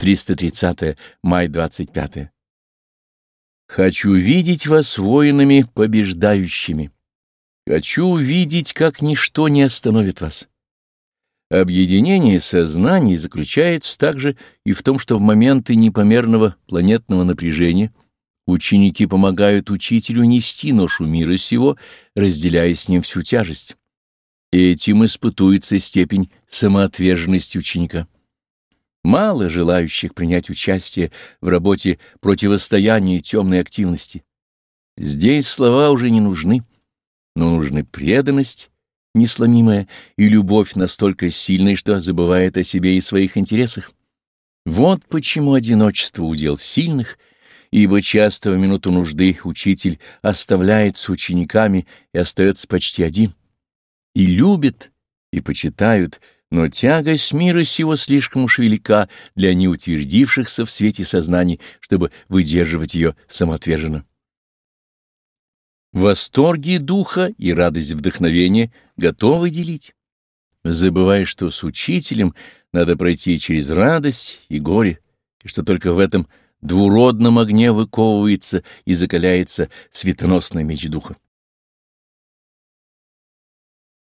330 май 25 Хочу видеть вас воинами побеждающими. Хочу видеть, как ничто не остановит вас. Объединение сознаний заключается также и в том, что в моменты непомерного планетного напряжения ученики помогают учителю нести ношу мира сего, разделяя с ним всю тяжесть. Этим испытуется степень самоотверженности ученика. Мало желающих принять участие в работе противостояния темной активности. Здесь слова уже не нужны, но нужны преданность, несломимая, и любовь настолько сильная, что забывает о себе и своих интересах. Вот почему одиночество удел сильных, ибо часто в минуту нужды учитель оставляется учениками и остается почти один. И любит, и почитают, но тягость мира сего слишком уж велика для неутвердившихся в свете сознаний, чтобы выдерживать ее самоотверженно. Восторги духа и радость вдохновения готовы делить, забывая, что с учителем надо пройти через радость и горе, и что только в этом двуродном огне выковывается и закаляется светоносный меч духа.